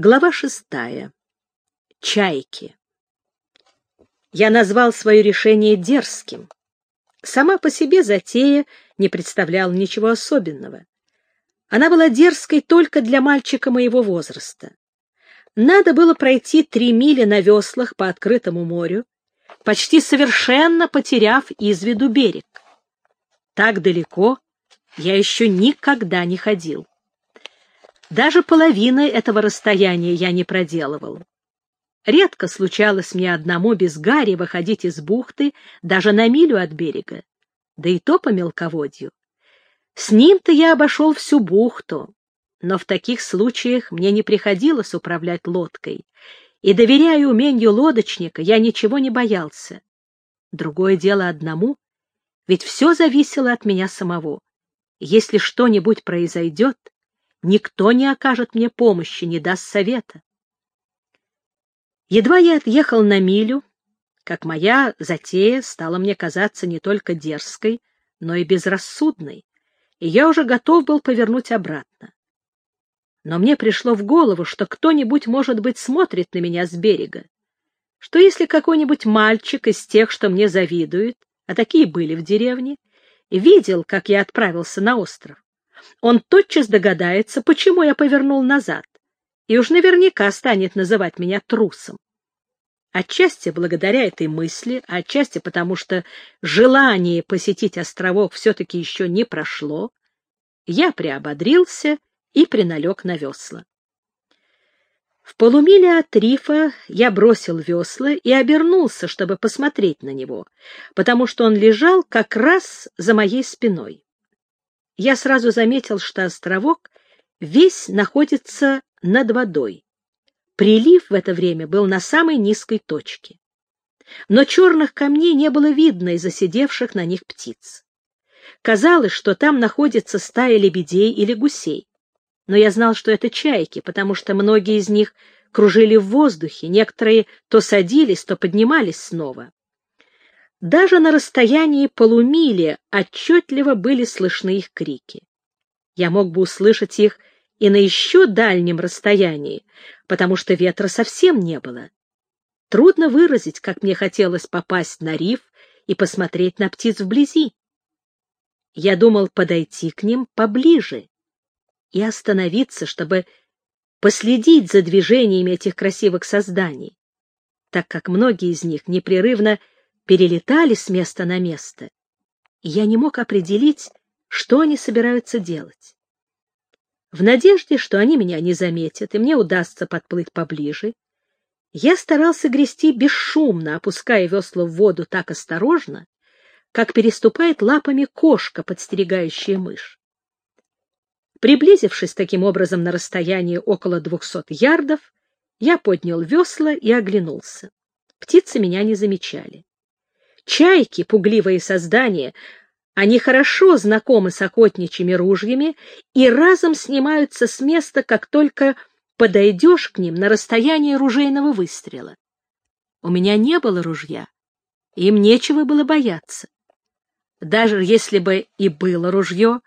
Глава шестая. Чайки. Я назвал свое решение дерзким. Сама по себе затея не представляла ничего особенного. Она была дерзкой только для мальчика моего возраста. Надо было пройти три мили на веслах по открытому морю, почти совершенно потеряв из виду берег. Так далеко я еще никогда не ходил. Даже половины этого расстояния я не проделывал. Редко случалось мне одному без Гарри выходить из бухты даже на милю от берега, да и то по мелководью. С ним-то я обошел всю бухту, но в таких случаях мне не приходилось управлять лодкой, и, доверяя умению лодочника, я ничего не боялся. Другое дело одному, ведь все зависело от меня самого. Если что-нибудь произойдет, никто не окажет мне помощи, не даст совета. Едва я отъехал на милю, как моя затея стала мне казаться не только дерзкой, но и безрассудной, и я уже готов был повернуть обратно. Но мне пришло в голову, что кто-нибудь, может быть, смотрит на меня с берега, что если какой-нибудь мальчик из тех, что мне завидует, а такие были в деревне, видел, как я отправился на остров, он тотчас догадается, почему я повернул назад, и уж наверняка станет называть меня трусом. Отчасти благодаря этой мысли, а отчасти потому, что желание посетить островок все-таки еще не прошло, я приободрился и приналег на весла. В полумиле от рифа я бросил весла и обернулся, чтобы посмотреть на него, потому что он лежал как раз за моей спиной я сразу заметил, что островок весь находится над водой. Прилив в это время был на самой низкой точке. Но черных камней не было видно из-за сидевших на них птиц. Казалось, что там находится стая лебедей или гусей. Но я знал, что это чайки, потому что многие из них кружили в воздухе, некоторые то садились, то поднимались снова. Даже на расстоянии полумили отчетливо были слышны их крики. Я мог бы услышать их и на еще дальнем расстоянии, потому что ветра совсем не было. Трудно выразить, как мне хотелось попасть на риф и посмотреть на птиц вблизи. Я думал подойти к ним поближе и остановиться, чтобы последить за движениями этих красивых созданий, так как многие из них непрерывно перелетали с места на место, и я не мог определить, что они собираются делать. В надежде, что они меня не заметят, и мне удастся подплыть поближе, я старался грести бесшумно, опуская весла в воду так осторожно, как переступает лапами кошка, подстерегающая мышь. Приблизившись таким образом на расстояние около двухсот ярдов, я поднял весла и оглянулся. Птицы меня не замечали. Чайки, пугливые создания, они хорошо знакомы с охотничьими ружьями и разом снимаются с места, как только подойдешь к ним на расстояние ружейного выстрела. У меня не было ружья, им нечего было бояться. Даже если бы и было ружье,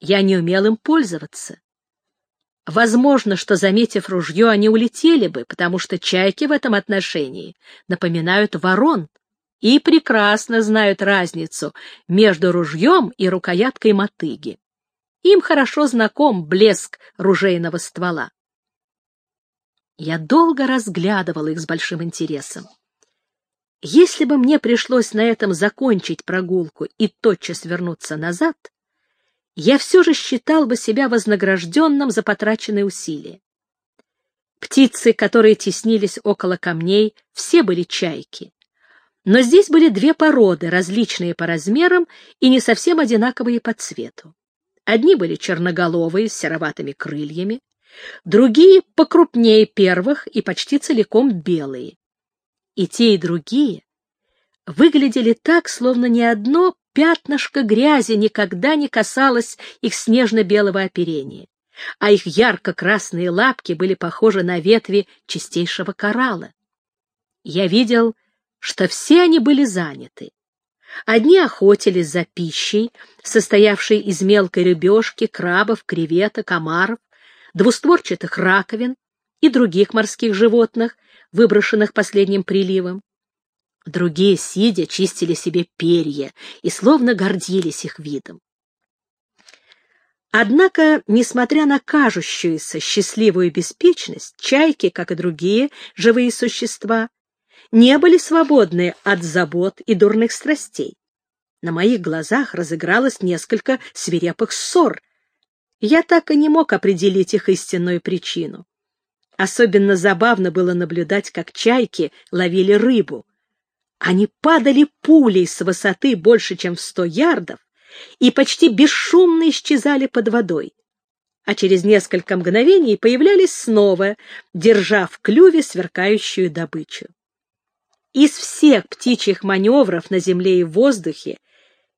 я не умел им пользоваться. Возможно, что, заметив ружье, они улетели бы, потому что чайки в этом отношении напоминают ворон — и прекрасно знают разницу между ружьем и рукояткой мотыги. Им хорошо знаком блеск ружейного ствола. Я долго разглядывал их с большим интересом. Если бы мне пришлось на этом закончить прогулку и тотчас вернуться назад, я все же считал бы себя вознагражденным за потраченные усилия. Птицы, которые теснились около камней, все были чайки. Но здесь были две породы, различные по размерам и не совсем одинаковые по цвету. Одни были черноголовые, с сероватыми крыльями, другие покрупнее первых и почти целиком белые. И те, и другие выглядели так, словно ни одно пятнышко грязи никогда не касалось их снежно-белого оперения, а их ярко-красные лапки были похожи на ветви чистейшего коралла. Я видел что все они были заняты. Одни охотились за пищей, состоявшей из мелкой рыбешки, крабов, креветок, омаров, двустворчатых раковин, и других морских животных, выброшенных последним приливом. Другие, сидя, чистили себе перья и словно гордились их видом. Однако, несмотря на кажущуюся счастливую беспечность, чайки, как и другие живые существа, не были свободны от забот и дурных страстей. На моих глазах разыгралось несколько свирепых ссор. Я так и не мог определить их истинную причину. Особенно забавно было наблюдать, как чайки ловили рыбу. Они падали пулей с высоты больше, чем в сто ярдов, и почти бесшумно исчезали под водой. А через несколько мгновений появлялись снова, держа в клюве сверкающую добычу. Из всех птичьих маневров на земле и в воздухе,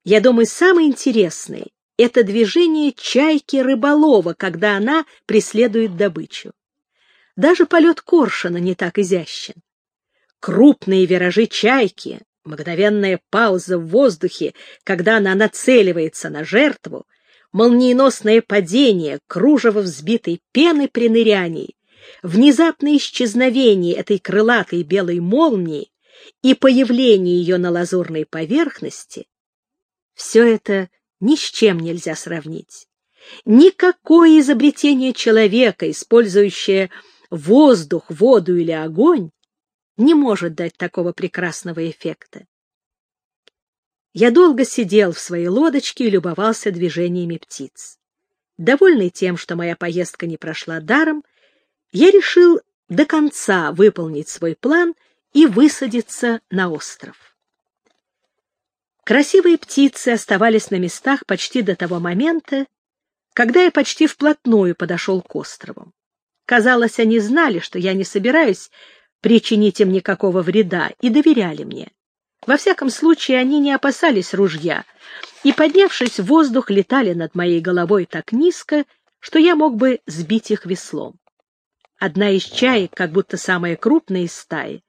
я думаю, самый интересный — это движение чайки-рыболова, когда она преследует добычу. Даже полет коршуна не так изящен. Крупные виражи чайки, мгновенная пауза в воздухе, когда она нацеливается на жертву, молниеносное падение, кружево взбитой пены при нырянии, внезапное исчезновение этой крылатой белой молнии и появление ее на лазурной поверхности — все это ни с чем нельзя сравнить. Никакое изобретение человека, использующее воздух, воду или огонь не может дать такого прекрасного эффекта. Я долго сидел в своей лодочке и любовался движениями птиц. Довольный тем, что моя поездка не прошла даром, я решил до конца выполнить свой план и высадиться на остров. Красивые птицы оставались на местах почти до того момента, когда я почти вплотную подошел к острову. Казалось, они знали, что я не собираюсь причинить им никакого вреда, и доверяли мне. Во всяком случае, они не опасались ружья, и, поднявшись в воздух, летали над моей головой так низко, что я мог бы сбить их веслом. Одна из чаек, как будто самая крупная из стаи,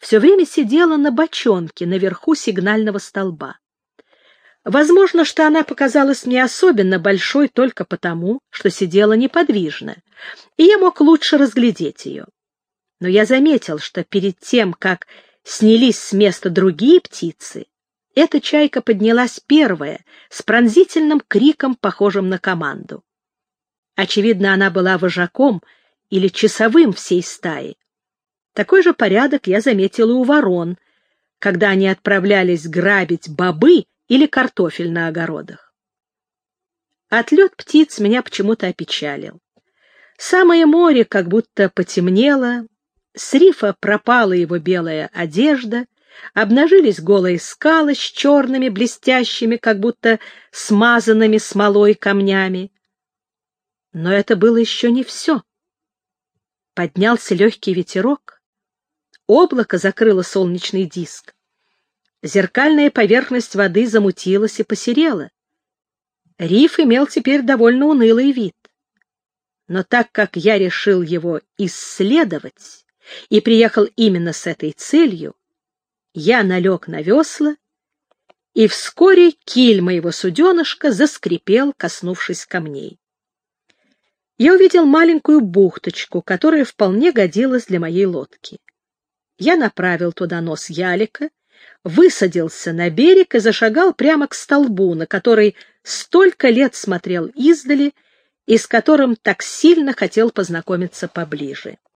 все время сидела на бочонке наверху сигнального столба. Возможно, что она показалась мне особенно большой только потому, что сидела неподвижно, и я мог лучше разглядеть ее. Но я заметил, что перед тем, как снялись с места другие птицы, эта чайка поднялась первая, с пронзительным криком, похожим на команду. Очевидно, она была вожаком или часовым всей стаи. Такой же порядок я заметил и у ворон, когда они отправлялись грабить бобы или картофель на огородах. Отлет птиц меня почему-то опечалил. Самое море как будто потемнело, с рифа пропала его белая одежда, обнажились голые скалы с черными, блестящими, как будто смазанными смолой камнями. Но это было еще не все. Поднялся легкий ветерок. Облако закрыло солнечный диск. Зеркальная поверхность воды замутилась и посерела. Риф имел теперь довольно унылый вид. Но так как я решил его исследовать и приехал именно с этой целью, я налег на весла, и вскоре киль моего суденышка заскрипел, коснувшись камней. Я увидел маленькую бухточку, которая вполне годилась для моей лодки. Я направил туда нос ялика высадился на берег и зашагал прямо к столбу, на который столько лет смотрел издали и с которым так сильно хотел познакомиться поближе.